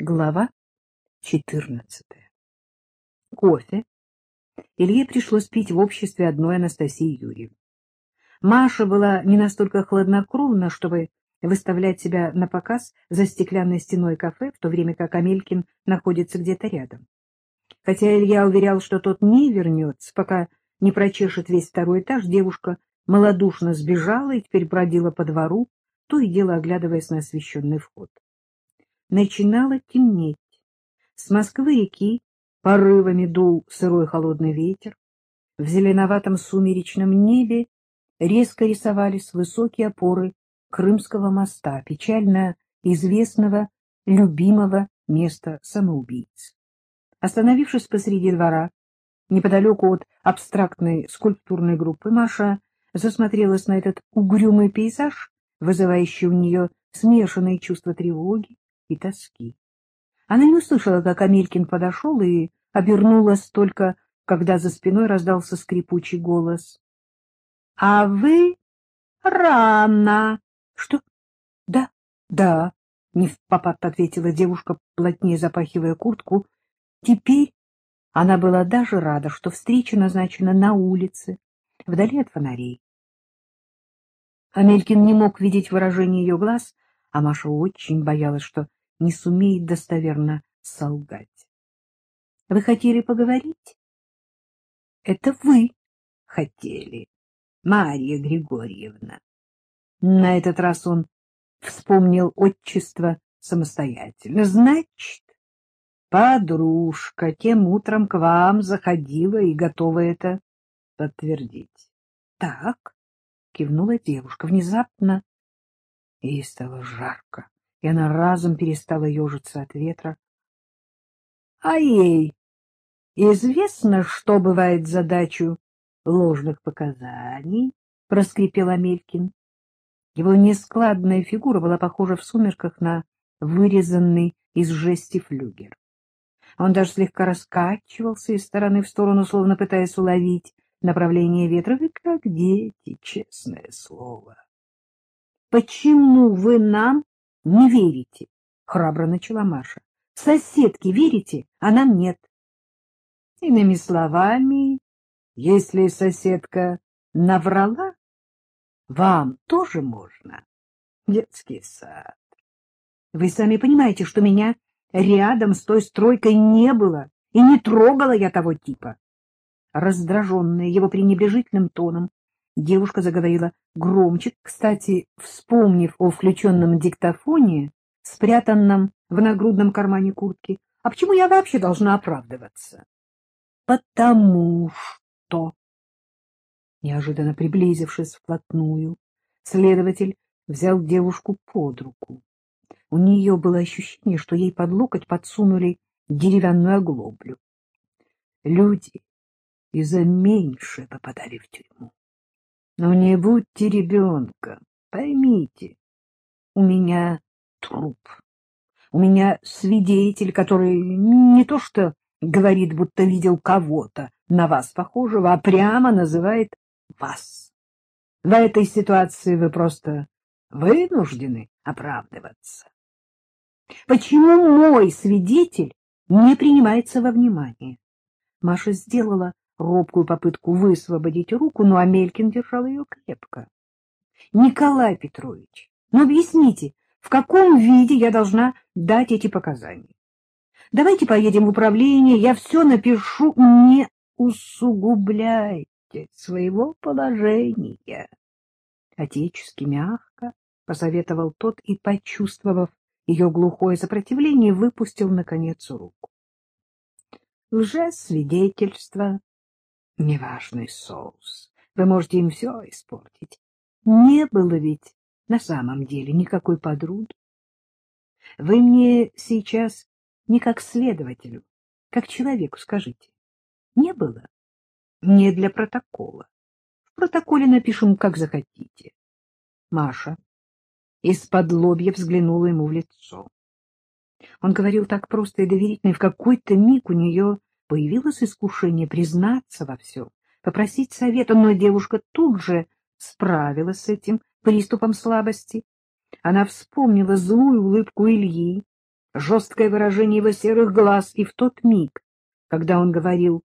Глава 14. Кофе Илье пришлось пить в обществе одной Анастасии Юрьевны. Маша была не настолько хладнокровна, чтобы выставлять себя на показ за стеклянной стеной кафе, в то время как Амелькин находится где-то рядом. Хотя Илья уверял, что тот не вернется, пока не прочешет весь второй этаж, девушка малодушно сбежала и теперь бродила по двору, то и дело оглядываясь на освещенный вход начинало темнеть. С Москвы-реки порывами дул сырой холодный ветер. В зеленоватом сумеречном небе резко рисовались высокие опоры Крымского моста, печально известного, любимого места самоубийц. Остановившись посреди двора, неподалеку от абстрактной скульптурной группы, Маша засмотрелась на этот угрюмый пейзаж, вызывающий у нее смешанные чувства тревоги, и тоски. Она не услышала, как Амелькин подошел, и обернулась только, когда за спиной раздался скрипучий голос. — А вы рано. — Что? — Да, да, — не в попад ответила девушка, плотнее запахивая куртку. Теперь она была даже рада, что встреча назначена на улице, вдали от фонарей. Амелькин не мог видеть выражение ее глаз, а Маша очень боялась, что не сумеет достоверно солгать. — Вы хотели поговорить? — Это вы хотели, Марья Григорьевна. На этот раз он вспомнил отчество самостоятельно. — Значит, подружка тем утром к вам заходила и готова это подтвердить. — Так, — кивнула девушка внезапно, и стало жарко и она разом перестала ежиться от ветра. — А ей известно, что бывает задачу ложных показаний? — проскрипел Амелькин. Его нескладная фигура была похожа в сумерках на вырезанный из жести флюгер. Он даже слегка раскачивался из стороны в сторону, словно пытаясь уловить направление ветра. Вы как дети, честное слово. — Почему вы нам не верите, — храбро начала Маша. — Соседке верите, а нам нет. Иными словами, если соседка наврала, вам тоже можно. Детский сад. Вы сами понимаете, что меня рядом с той стройкой не было, и не трогала я того типа. Раздраженная его пренебрежительным тоном, Девушка заговорила громче, кстати, вспомнив о включенном диктофоне, спрятанном в нагрудном кармане куртки. А почему я вообще должна оправдываться? Потому что... Неожиданно приблизившись вплотную, следователь взял девушку под руку. У нее было ощущение, что ей под локоть подсунули деревянную оглоблю. Люди из-за меньше попадали в тюрьму. Но не будьте ребенком, поймите, у меня труп, у меня свидетель, который не то что говорит, будто видел кого-то на вас похожего, а прямо называет вас. В этой ситуации вы просто вынуждены оправдываться. Почему мой свидетель не принимается во внимание? Маша сделала робкую попытку высвободить руку, но Амелькин держал ее крепко. — Николай Петрович, ну объясните, в каком виде я должна дать эти показания? Давайте поедем в управление, я все напишу, не усугубляйте своего положения. Отечески мягко посоветовал тот и, почувствовав ее глухое сопротивление, выпустил, наконец, руку. Лжесвидетельство неважный соус. Вы можете им все испортить. Не было ведь на самом деле никакой подруги. Вы мне сейчас не как следователю, как человеку скажите. Не было? Не для протокола. В протоколе напишем, как захотите. Маша из-под лобья взглянула ему в лицо. Он говорил так просто и доверительно, и в какой-то миг у нее появилось искушение признаться во всем, попросить совета, но девушка тут же справилась с этим приступом слабости. Она вспомнила злую улыбку Ильи, жесткое выражение его серых глаз, и в тот миг, когда он говорил